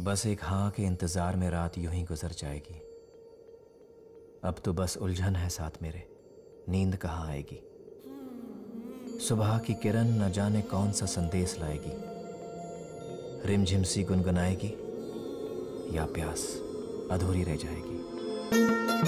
बस एक हाँ के इंतज़ार में रात यूँ ही गुजर जाएगी। अब तो बस उलझन है साथ मेरे। नींद कहाँ आएगी? सुबह की किरण न जाने कौन सा संदेश लाएगी। रिमझिम सी गुनगुनाएगी या प्यास अधूरी रह जाएगी।